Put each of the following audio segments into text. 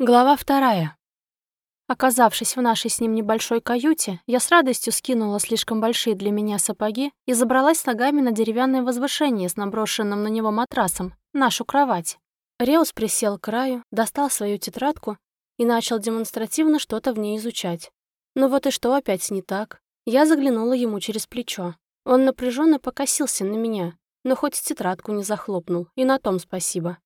Глава вторая. Оказавшись в нашей с ним небольшой каюте, я с радостью скинула слишком большие для меня сапоги и забралась ногами на деревянное возвышение с наброшенным на него матрасом, нашу кровать. Реус присел к краю, достал свою тетрадку и начал демонстративно что-то в ней изучать. Ну вот и что опять не так? Я заглянула ему через плечо. Он напряженно покосился на меня, но хоть тетрадку не захлопнул, и на том спасибо.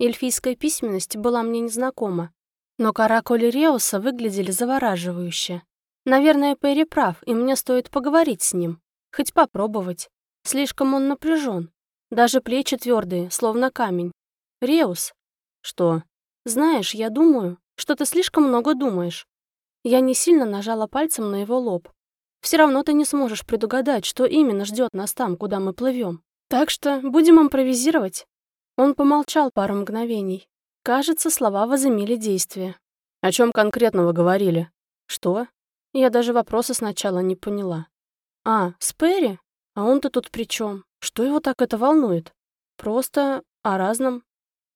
Эльфийская письменность была мне незнакома, но каракули Реуса выглядели завораживающе. Наверное, Перри прав, и мне стоит поговорить с ним. Хоть попробовать. Слишком он напряжен. Даже плечи твердые, словно камень. Реус. Что? Знаешь, я думаю, что ты слишком много думаешь. Я не сильно нажала пальцем на его лоб. Все равно ты не сможешь предугадать, что именно ждет нас там, куда мы плывем. Так что будем импровизировать. Он помолчал пару мгновений, Кажется, слова возымели действие. О чем конкретно вы говорили? Что? Я даже вопроса сначала не поняла. А, с Перри? А он-то тут при чем? Что его так это волнует? Просто о разном.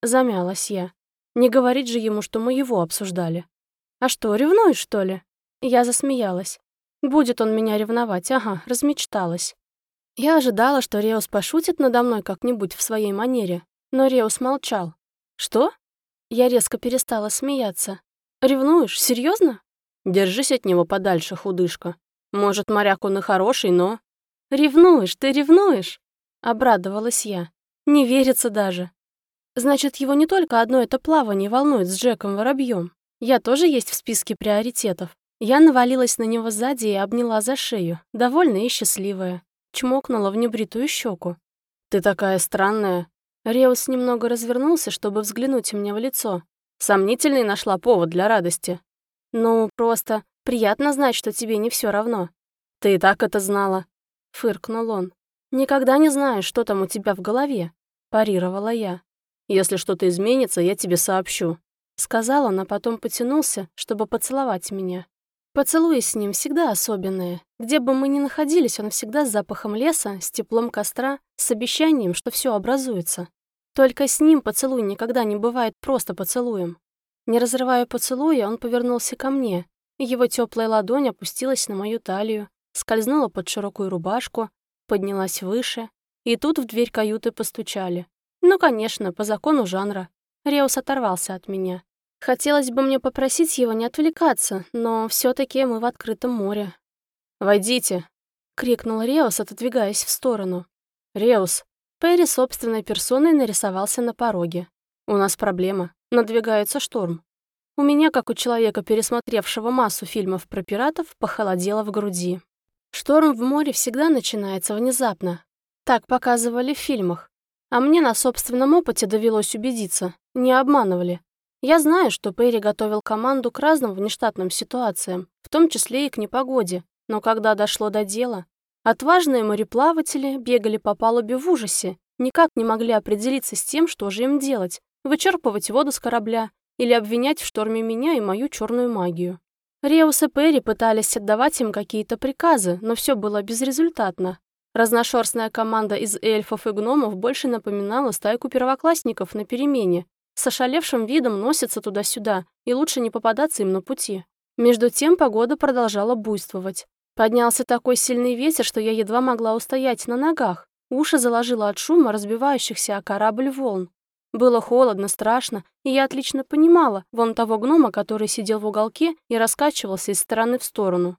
Замялась я. Не говорить же ему, что мы его обсуждали. А что, ревнуешь, что ли? Я засмеялась. Будет он меня ревновать, ага, размечталась. Я ожидала, что Реус пошутит надо мной как-нибудь в своей манере, но Реус молчал. Что? Я резко перестала смеяться. «Ревнуешь? Серьезно? Держись от него подальше, худышка. Может, моряк он и хороший, но...» «Ревнуешь, ты ревнуешь?» Обрадовалась я. Не верится даже. Значит, его не только одно это плавание волнует с Джеком Воробьем. Я тоже есть в списке приоритетов. Я навалилась на него сзади и обняла за шею, довольная и счастливая. Чмокнула в небритую щеку. «Ты такая странная», Реус немного развернулся, чтобы взглянуть мне в лицо. Сомнительный нашла повод для радости. Ну, просто приятно знать, что тебе не все равно. Ты и так это знала. Фыркнул он. Никогда не знаешь, что там у тебя в голове. Парировала я. Если что-то изменится, я тебе сообщу. Сказал он, а потом потянулся, чтобы поцеловать меня. Поцелуи с ним всегда особенные. Где бы мы ни находились, он всегда с запахом леса, с теплом костра, с обещанием, что все образуется. Только с ним поцелуй никогда не бывает просто поцелуем. Не разрывая поцелуя, он повернулся ко мне, его теплая ладонь опустилась на мою талию, скользнула под широкую рубашку, поднялась выше, и тут в дверь каюты постучали. Ну, конечно, по закону жанра. Реус оторвался от меня. Хотелось бы мне попросить его не отвлекаться, но все таки мы в открытом море. «Войдите!» — крикнул Реус, отодвигаясь в сторону. «Реус!» Перри собственной персоной нарисовался на пороге. «У нас проблема. Надвигается шторм. У меня, как у человека, пересмотревшего массу фильмов про пиратов, похолодело в груди. Шторм в море всегда начинается внезапно. Так показывали в фильмах. А мне на собственном опыте довелось убедиться. Не обманывали. Я знаю, что Перри готовил команду к разным внештатным ситуациям, в том числе и к непогоде, но когда дошло до дела, отважные мореплаватели бегали по палубе в ужасе, никак не могли определиться с тем, что же им делать, вычерпывать воду с корабля или обвинять в шторме меня и мою черную магию. Реус и Перри пытались отдавать им какие-то приказы, но все было безрезультатно. Разношерстная команда из эльфов и гномов больше напоминала стайку первоклассников на перемене, с ошалевшим видом носятся туда-сюда, и лучше не попадаться им на пути. Между тем погода продолжала буйствовать. Поднялся такой сильный ветер, что я едва могла устоять на ногах. Уши заложило от шума разбивающихся о корабль волн. Было холодно, страшно, и я отлично понимала вон того гнома, который сидел в уголке и раскачивался из стороны в сторону.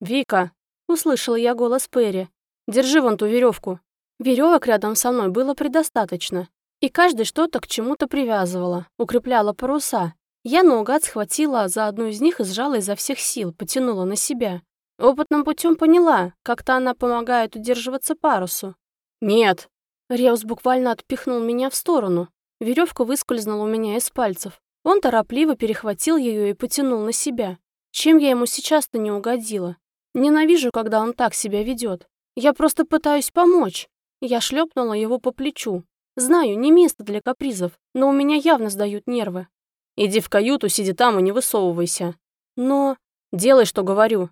«Вика!» — услышала я голос Перри. «Держи вон ту веревку. Веревок рядом со мной было предостаточно. И каждый что-то к чему-то привязывала, укрепляла паруса. Я наугад схватила за одну из них и сжала изо всех сил, потянула на себя. Опытным путем поняла, как-то она помогает удерживаться парусу. «Нет!» Реус буквально отпихнул меня в сторону. Веревка выскользнула у меня из пальцев. Он торопливо перехватил ее и потянул на себя. Чем я ему сейчас-то не угодила? Ненавижу, когда он так себя ведет. Я просто пытаюсь помочь. Я шлепнула его по плечу. Знаю, не место для капризов, но у меня явно сдают нервы. Иди в каюту, сиди там и не высовывайся. Но... Делай, что говорю.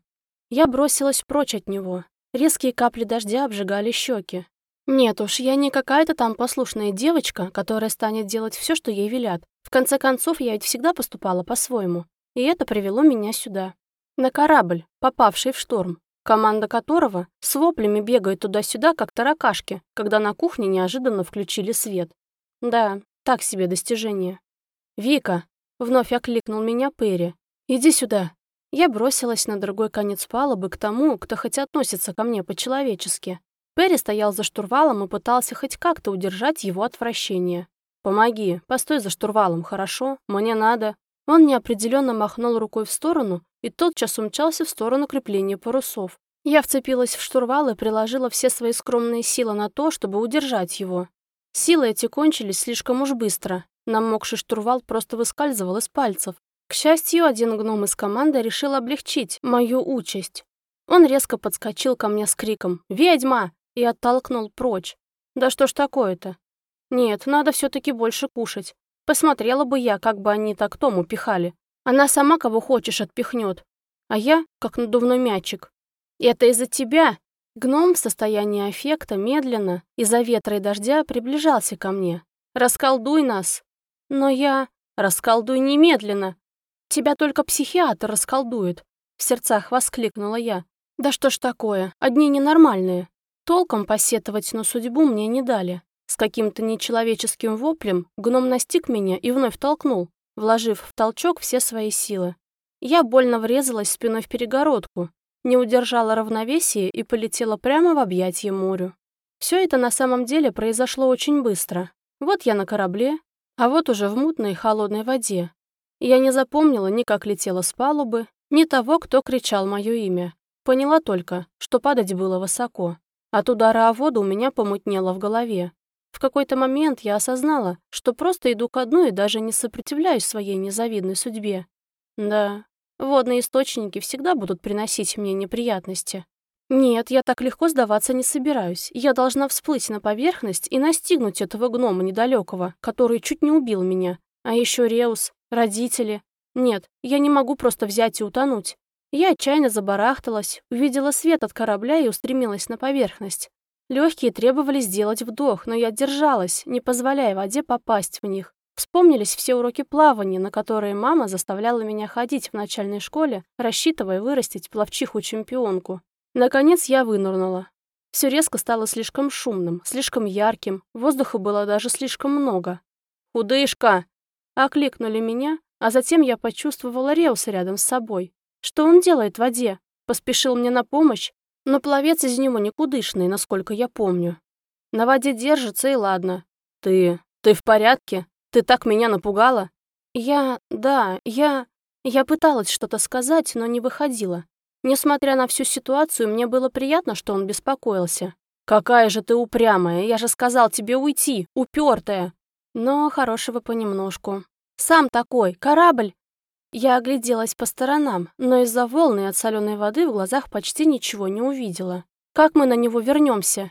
Я бросилась прочь от него. Резкие капли дождя обжигали щеки. Нет уж, я не какая-то там послушная девочка, которая станет делать все, что ей велят. В конце концов, я ведь всегда поступала по-своему. И это привело меня сюда. На корабль, попавший в шторм, команда которого с воплями бегает туда-сюда, как таракашки, когда на кухне неожиданно включили свет. Да, так себе достижение. «Вика!» — вновь окликнул меня Перри. «Иди сюда!» Я бросилась на другой конец палубы к тому, кто хоть относится ко мне по-человечески. Перри стоял за штурвалом и пытался хоть как-то удержать его отвращение. «Помоги, постой за штурвалом, хорошо? Мне надо». Он неопределенно махнул рукой в сторону и тотчас умчался в сторону крепления парусов. Я вцепилась в штурвал и приложила все свои скромные силы на то, чтобы удержать его. Силы эти кончились слишком уж быстро. Намокший штурвал просто выскальзывал из пальцев. К счастью, один гном из команды решил облегчить мою участь. Он резко подскочил ко мне с криком «Ведьма!» и оттолкнул прочь. Да что ж такое-то? Нет, надо все таки больше кушать. Посмотрела бы я, как бы они так Тому пихали. Она сама кого хочешь отпихнет, а я как надувной мячик. Это из-за тебя. Гном в состоянии аффекта медленно, из-за ветра и дождя, приближался ко мне. «Расколдуй нас!» Но я... «Расколдуй немедленно!» «Тебя только психиатр расколдует!» В сердцах воскликнула я. «Да что ж такое, одни ненормальные!» Толком посетовать на судьбу мне не дали. С каким-то нечеловеческим воплем гном настиг меня и вновь толкнул, вложив в толчок все свои силы. Я больно врезалась спиной в перегородку, не удержала равновесие и полетела прямо в объятье морю. Все это на самом деле произошло очень быстро. Вот я на корабле, а вот уже в мутной холодной воде. Я не запомнила ни как летела с палубы, ни того, кто кричал мое имя. Поняла только, что падать было высоко. От удара о воду у меня помутнело в голове. В какой-то момент я осознала, что просто иду ко дну и даже не сопротивляюсь своей незавидной судьбе. Да, водные источники всегда будут приносить мне неприятности. Нет, я так легко сдаваться не собираюсь. Я должна всплыть на поверхность и настигнуть этого гнома недалекого, который чуть не убил меня. А еще Реус, родители. Нет, я не могу просто взять и утонуть. Я отчаянно забарахталась, увидела свет от корабля и устремилась на поверхность. Легкие требовали сделать вдох, но я держалась, не позволяя воде попасть в них. Вспомнились все уроки плавания, на которые мама заставляла меня ходить в начальной школе, рассчитывая вырастить пловчиху-чемпионку. Наконец я вынырнула. Все резко стало слишком шумным, слишком ярким, воздуха было даже слишком много. «Худышка!» — окликнули меня, а затем я почувствовала Реуса рядом с собой. Что он делает в воде? Поспешил мне на помощь, но пловец из него никудышный, насколько я помню. На воде держится, и ладно. Ты... ты в порядке? Ты так меня напугала? Я... да, я... Я пыталась что-то сказать, но не выходила. Несмотря на всю ситуацию, мне было приятно, что он беспокоился. «Какая же ты упрямая! Я же сказал тебе уйти! Упертая!» Но хорошего понемножку. «Сам такой! Корабль! Я огляделась по сторонам, но из-за волны от соленой воды в глазах почти ничего не увидела. Как мы на него вернемся?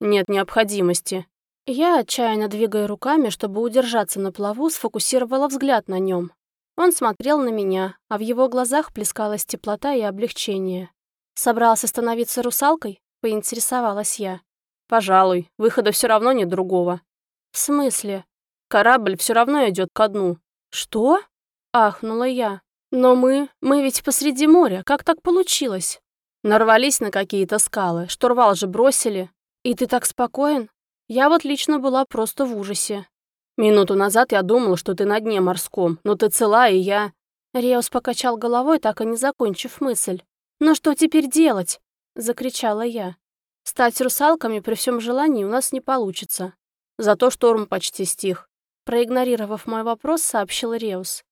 Нет необходимости. Я, отчаянно двигая руками, чтобы удержаться на плаву, сфокусировала взгляд на нем. Он смотрел на меня, а в его глазах плескалась теплота и облегчение. «Собрался становиться русалкой?» — поинтересовалась я. «Пожалуй, выхода все равно нет другого». «В смысле?» «Корабль все равно идет ко дну». «Что?» Ахнула я. Но мы... мы ведь посреди моря. Как так получилось? Нарвались на какие-то скалы. Штурвал же бросили. И ты так спокоен? Я вот лично была просто в ужасе. Минуту назад я думал, что ты на дне морском, но ты цела, и я... Реус покачал головой, так и не закончив мысль. «Ну что теперь делать?» — закричала я. «Стать русалками при всем желании у нас не получится. Зато шторм почти стих». Проигнорировав мой вопрос, сообщил Реус.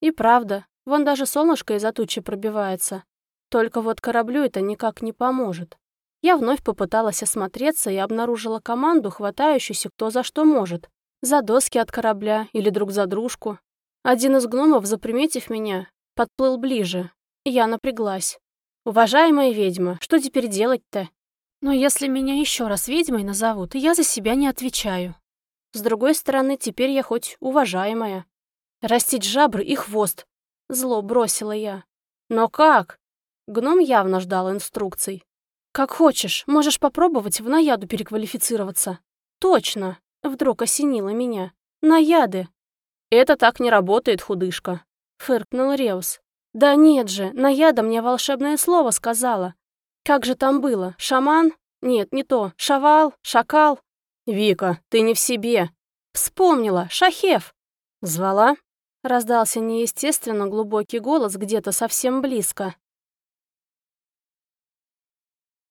И правда, вон даже солнышко из-за тучи пробивается. Только вот кораблю это никак не поможет. Я вновь попыталась осмотреться и обнаружила команду, хватающуюся кто за что может. За доски от корабля или друг за дружку. Один из гномов, заприметив меня, подплыл ближе. Я напряглась. «Уважаемая ведьма, что теперь делать-то?» «Но если меня еще раз ведьмой назовут, я за себя не отвечаю. С другой стороны, теперь я хоть уважаемая. Растить жабры и хвост. Зло бросила я. Но как? Гном явно ждал инструкций. «Как хочешь, можешь попробовать в наяду переквалифицироваться». «Точно!» — вдруг осенило меня. «Наяды!» «Это так не работает, худышка», — фыркнул Реус. «Да нет же, наяда мне волшебное слово сказала. Как же там было? Шаман? Нет, не то. Шавал? Шакал?» «Вика, ты не в себе!» «Вспомнила! Шахев!» «Звала?» Раздался неестественно глубокий голос где-то совсем близко.